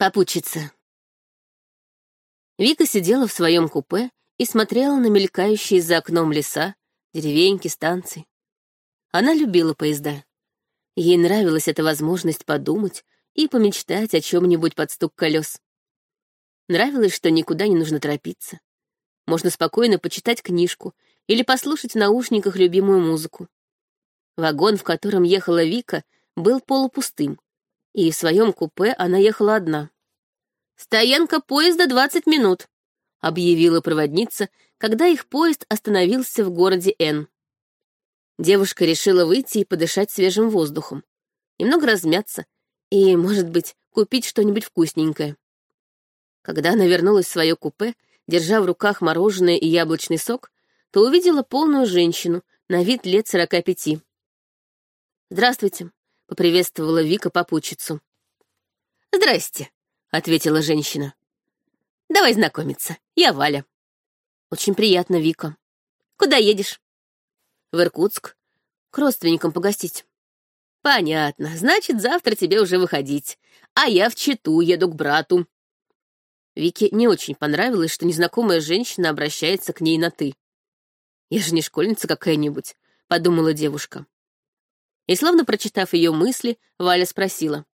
Попутчица. Вика сидела в своем купе и смотрела на мелькающие за окном леса, деревеньки, станции. Она любила поезда. Ей нравилась эта возможность подумать и помечтать о чем-нибудь под стук колес. Нравилось, что никуда не нужно торопиться. Можно спокойно почитать книжку или послушать в наушниках любимую музыку. Вагон, в котором ехала Вика, был полупустым, и в своем купе она ехала одна. «Стоянка поезда 20 минут», — объявила проводница, когда их поезд остановился в городе Н. Девушка решила выйти и подышать свежим воздухом, немного размяться и, может быть, купить что-нибудь вкусненькое. Когда она вернулась в свое купе, держа в руках мороженое и яблочный сок, то увидела полную женщину, на вид лет сорока пяти. «Здравствуйте», — поприветствовала Вика попутчицу. «Здрасте», — ответила женщина. «Давай знакомиться. Я Валя». «Очень приятно, Вика». «Куда едешь?» «В Иркутск. К родственникам погостить». «Понятно. Значит, завтра тебе уже выходить. А я в Читу еду к брату». Вике не очень понравилось, что незнакомая женщина обращается к ней на «ты». «Я же не школьница какая-нибудь», — подумала девушка. И словно прочитав ее мысли, Валя спросила.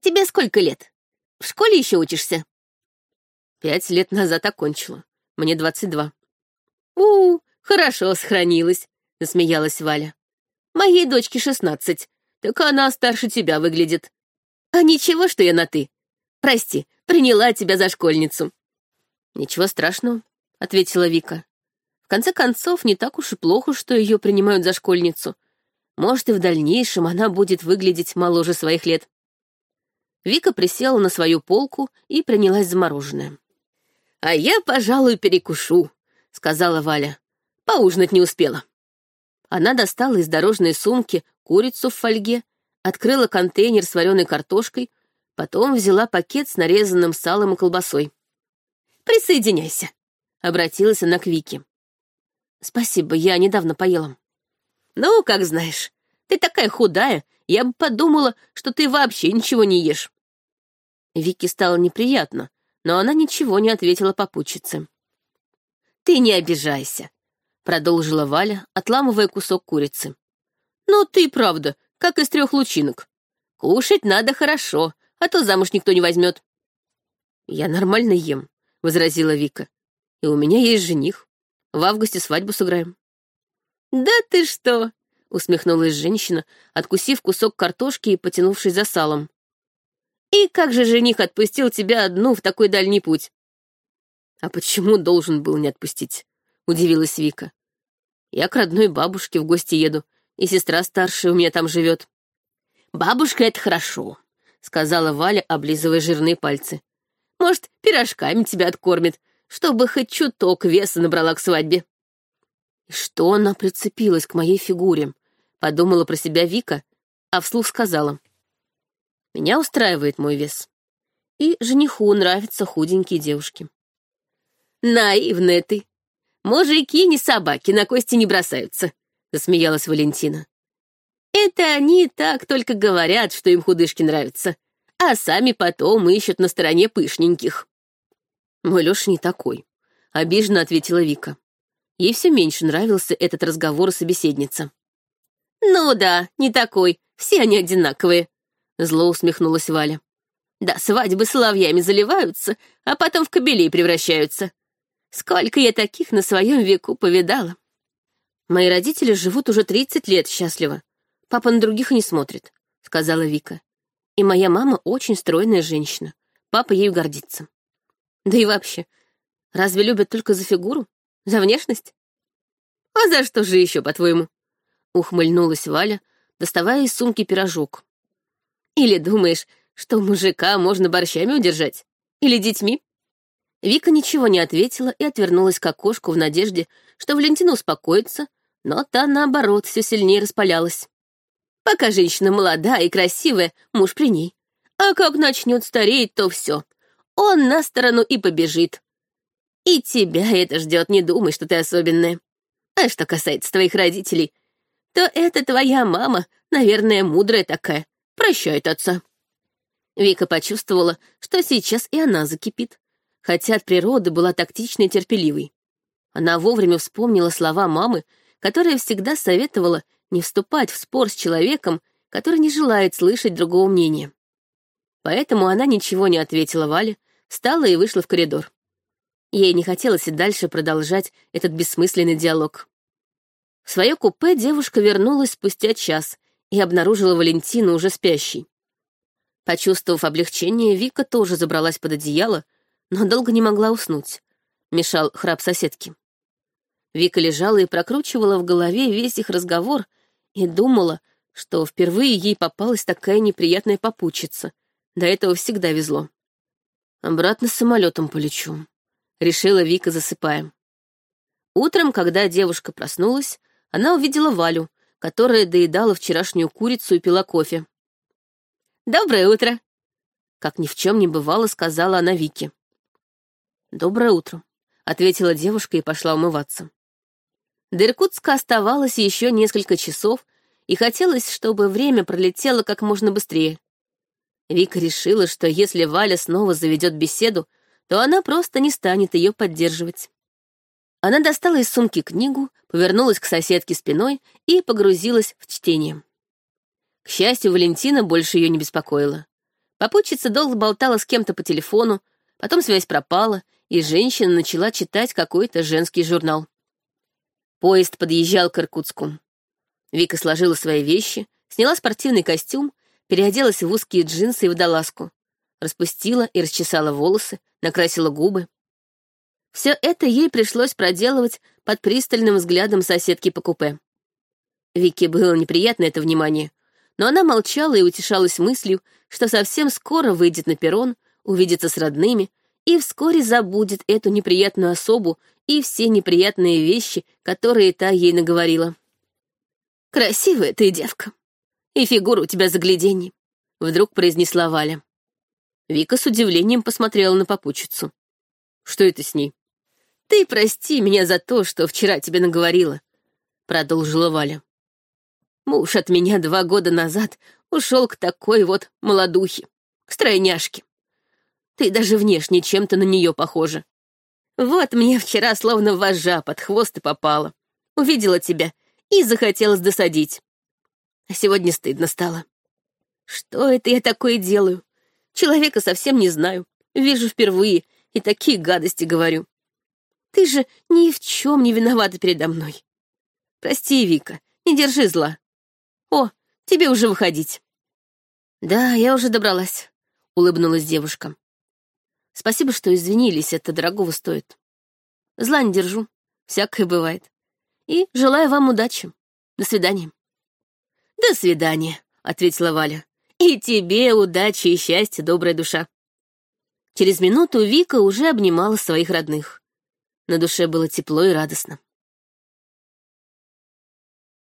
«Тебе сколько лет? В школе еще учишься?» «Пять лет назад окончила. Мне двадцать два». «У, хорошо сохранилась», — засмеялась Валя. «Моей дочке шестнадцать, так она старше тебя выглядит. А ничего, что я на «ты». Прости, приняла тебя за школьницу». «Ничего страшного», — ответила Вика. В конце концов, не так уж и плохо, что ее принимают за школьницу. Может, и в дальнейшем она будет выглядеть моложе своих лет. Вика присела на свою полку и принялась за мороженое. «А я, пожалуй, перекушу», — сказала Валя. «Поужинать не успела». Она достала из дорожной сумки курицу в фольге, открыла контейнер с вареной картошкой, потом взяла пакет с нарезанным салом и колбасой. «Присоединяйся», — обратилась она к Вике. «Спасибо, я недавно поела». «Ну, как знаешь. Ты такая худая, я бы подумала, что ты вообще ничего не ешь». Вике стало неприятно, но она ничего не ответила попутчице. «Ты не обижайся», — продолжила Валя, отламывая кусок курицы. «Ну ты, правда, как из трех лучинок. Кушать надо хорошо, а то замуж никто не возьмет». «Я нормально ем», — возразила Вика. «И у меня есть жених. В августе свадьбу сыграем». «Да ты что!» — усмехнулась женщина, откусив кусок картошки и потянувшись за салом. «И как же жених отпустил тебя одну в такой дальний путь?» «А почему должен был не отпустить?» — удивилась Вика. «Я к родной бабушке в гости еду, и сестра старшая у меня там живет». «Бабушка — это хорошо», — сказала Валя, облизывая жирные пальцы. «Может, пирожками тебя откормит, чтобы хоть чуток веса набрала к свадьбе». И что она прицепилась к моей фигуре? Подумала про себя Вика, а вслух сказала. Меня устраивает мой вес. И жениху нравятся худенькие девушки. Наивная ты. Мужики не собаки, на кости не бросаются, засмеялась Валентина. Это они так только говорят, что им худышки нравятся, а сами потом ищут на стороне пышненьких. Мой Лёша не такой, обиженно ответила Вика. Ей все меньше нравился этот разговор собеседница. «Ну да, не такой, все они одинаковые», — зло усмехнулась Валя. «Да свадьбы соловьями заливаются, а потом в кобелей превращаются. Сколько я таких на своем веку повидала». «Мои родители живут уже тридцать лет счастливо. Папа на других не смотрит», — сказала Вика. «И моя мама очень стройная женщина. Папа ею гордится. Да и вообще, разве любят только за фигуру? За внешность? А за что же еще, по-твоему? Ухмыльнулась Валя, доставая из сумки пирожок. Или думаешь, что мужика можно борщами удержать? Или детьми? Вика ничего не ответила и отвернулась к окошку в надежде, что Валентина успокоится, но та, наоборот, все сильнее распалялась. Пока женщина молодая и красивая, муж при ней. А как начнет стареть, то все. Он на сторону и побежит. И тебя это ждет, не думай, что ты особенная. А что касается твоих родителей, то это твоя мама, наверное, мудрая такая, прощает отца. Вика почувствовала, что сейчас и она закипит, хотя от природы была тактичной и терпеливой. Она вовремя вспомнила слова мамы, которая всегда советовала не вступать в спор с человеком, который не желает слышать другого мнения. Поэтому она ничего не ответила Вале, встала и вышла в коридор. Ей не хотелось и дальше продолжать этот бессмысленный диалог. В свое купе девушка вернулась спустя час и обнаружила Валентину уже спящей. Почувствовав облегчение, Вика тоже забралась под одеяло, но долго не могла уснуть. Мешал храп соседки. Вика лежала и прокручивала в голове весь их разговор и думала, что впервые ей попалась такая неприятная попутчица. До этого всегда везло. Обратно самолетом полечу, решила Вика, засыпая. Утром, когда девушка проснулась, она увидела Валю, которая доедала вчерашнюю курицу и пила кофе. «Доброе утро!» Как ни в чем не бывало, сказала она Вике. «Доброе утро», — ответила девушка и пошла умываться. До Иркутска оставалось еще несколько часов, и хотелось, чтобы время пролетело как можно быстрее. Вика решила, что если Валя снова заведет беседу, то она просто не станет ее поддерживать. Она достала из сумки книгу, повернулась к соседке спиной и погрузилась в чтение. К счастью, Валентина больше ее не беспокоила. Попутчица долго болтала с кем-то по телефону, потом связь пропала, и женщина начала читать какой-то женский журнал. Поезд подъезжал к Иркутску. Вика сложила свои вещи, сняла спортивный костюм, переоделась в узкие джинсы и водолазку, распустила и расчесала волосы, накрасила губы. Все это ей пришлось проделывать под пристальным взглядом соседки по купе. Вике было неприятно это внимание, но она молчала и утешалась мыслью, что совсем скоро выйдет на перрон, увидится с родными и вскоре забудет эту неприятную особу и все неприятные вещи, которые та ей наговорила. «Красивая ты девка, и фигура у тебя загляденье», — вдруг произнесла Валя. Вика с удивлением посмотрела на попутчицу. «Что это с ней?» «Ты прости меня за то, что вчера тебе наговорила», — продолжила Валя. «Муж от меня два года назад ушел к такой вот молодухе, к стройняшке. Ты даже внешне чем-то на нее похожа. Вот мне вчера словно вожжа под хвост и попала. Увидела тебя и захотелось досадить. А сегодня стыдно стало. Что это я такое делаю? Человека совсем не знаю. Вижу впервые и такие гадости говорю. Ты же ни в чем не виновата передо мной. Прости, Вика, не держи зла. О, тебе уже выходить. Да, я уже добралась, улыбнулась девушка. Спасибо, что извинились, это дорогого стоит. Зла не держу, всякое бывает. И желаю вам удачи. До свидания. До свидания, ответила Валя. И тебе удачи и счастья, добрая душа. Через минуту Вика уже обнимала своих родных. На душе было тепло и радостно.